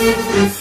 Música